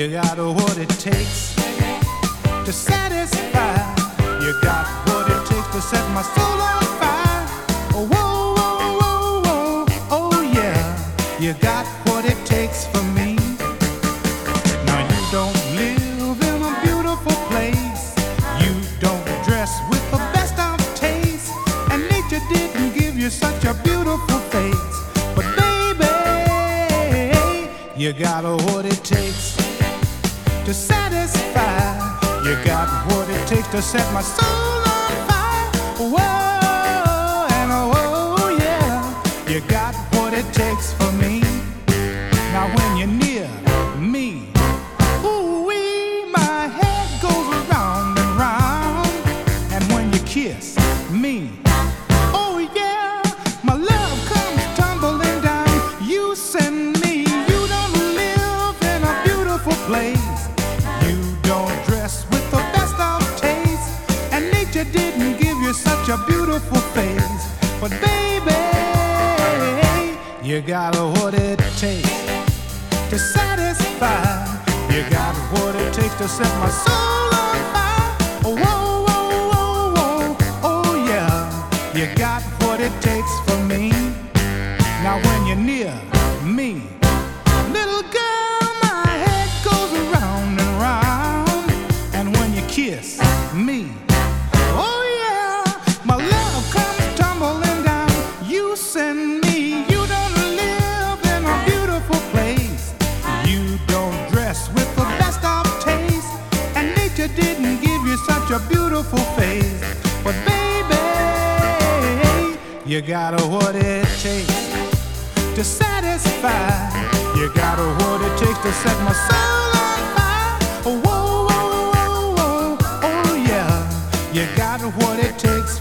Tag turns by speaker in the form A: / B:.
A: You got what it takes to satisfy. You got what it takes to set my soul on fire. Oh, whoa, whoa, whoa, whoa. Oh, yeah. You got what it takes for me. Now, you don't live in a beautiful place. You don't dress with the best of taste. And nature didn't give you such a beautiful face. But, baby, you got what it takes to satisfy. You got what it takes to set my soul on fire. Whoa, and oh yeah, you got what it takes for me. Now when you're near me, ooh wee, my head goes round and round. And when you kiss me, oh yeah, my love comes tumbling down. You send Nature didn't give you such a beautiful face. But baby, you got what it takes to satisfy. You got what it takes to set my soul on fire. Oh, whoa, whoa, whoa, whoa, oh yeah. You got what it takes for me. Now when you're near with the best of taste. And nature didn't give you such a beautiful face. But baby, you gotta what it takes to satisfy. You gotta what it takes to set my soul on fire. Whoa, whoa, whoa, whoa, oh yeah. You got what it takes